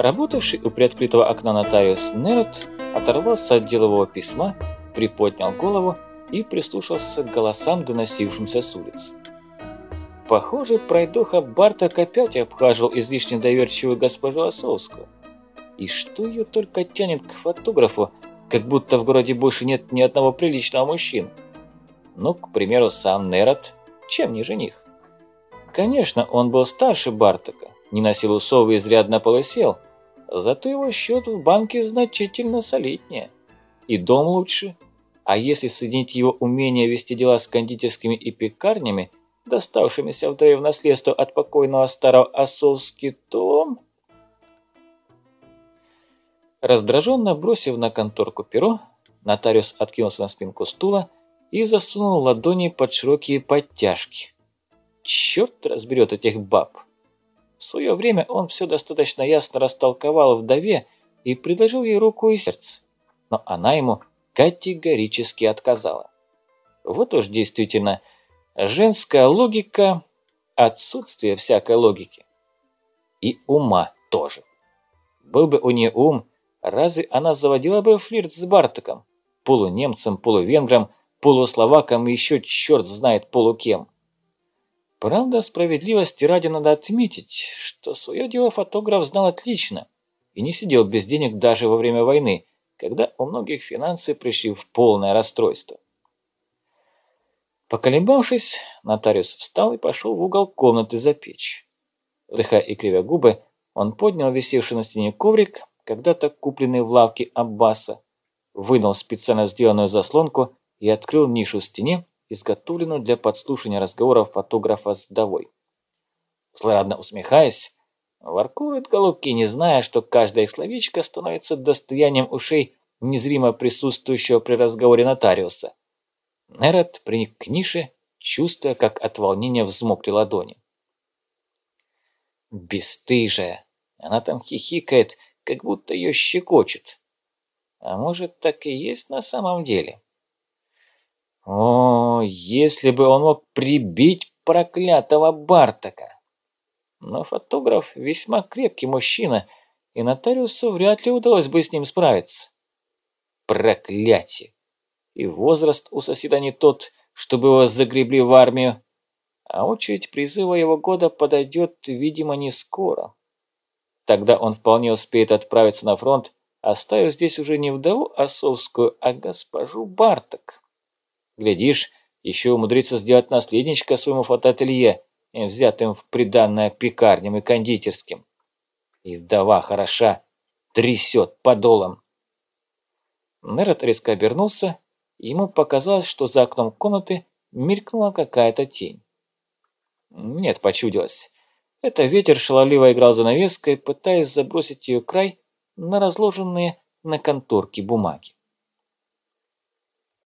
Работавший у приоткрытого окна нотариус Нерот оторвался от делового письма, приподнял голову и прислушался к голосам, доносившимся с улицы. Похоже, пройдоха Барток опять обхаживал излишне доверчивую госпожу Осовскую. И что ее только тянет к фотографу, как будто в городе больше нет ни одного приличного мужчины. Ну, к примеру, сам Нерот, чем не жених. Конечно, он был старше Бартака, не носил усов и изрядно полысел, зато его счет в банке значительно солиднее. И дом лучше. А если соединить его умение вести дела с кондитерскими и пекарнями, доставшимися вдвое в наследство от покойного старого Осовски, то... Раздраженно бросив на конторку перо, нотариус откинулся на спинку стула и засунул ладони под широкие подтяжки. Черт разберет этих баб! В свое время он все достаточно ясно растолковал вдове и предложил ей руку и сердце, но она ему категорически отказала. Вот уж действительно, женская логика – отсутствие всякой логики. И ума тоже. Был бы у нее ум, разве она заводила бы флирт с Бартаком, полунемцем, полувенгром, полусловаком и еще черт знает полукем? Правда, справедливости ради надо отметить, что свое дело фотограф знал отлично и не сидел без денег даже во время войны, когда у многих финансы пришли в полное расстройство. Поколебавшись, нотариус встал и пошел в угол комнаты за печь. Вдыхая и кривя губы, он поднял висевший на стене коврик, когда-то купленный в лавке Аббаса, вынул специально сделанную заслонку и открыл нишу в стене, изготовленную для подслушивания разговоров фотографа с вдовой. Злорадно усмехаясь, воркуют голубки, не зная, что каждое их словечко становится достоянием ушей незримо присутствующего при разговоре нотариуса. Нерет приник к нише, чувствуя, как от волнения взмокли ладони. Бестыжая! Она там хихикает, как будто ее щекочет. А может, так и есть на самом деле? О, если бы он мог прибить проклятого Бартака! Но фотограф весьма крепкий мужчина, и нотариусу вряд ли удалось бы с ним справиться. Проклятие! И возраст у соседа не тот, чтобы его загребли в армию, а очередь призыва его года подойдет, видимо, не скоро. Тогда он вполне успеет отправиться на фронт, оставив здесь уже не вдову Осовскую, а госпожу Барток. Глядишь, еще умудрится сделать наследничка своему фотоателье, взятым в приданное пекарням и кондитерским. И вдова хороша, трясет подолом. Нерот резко обернулся, и ему показалось, что за окном комнаты мелькнула какая-то тень. Нет, почудилось. Это ветер шаловливо играл занавеской, пытаясь забросить ее край на разложенные на конторке бумаги.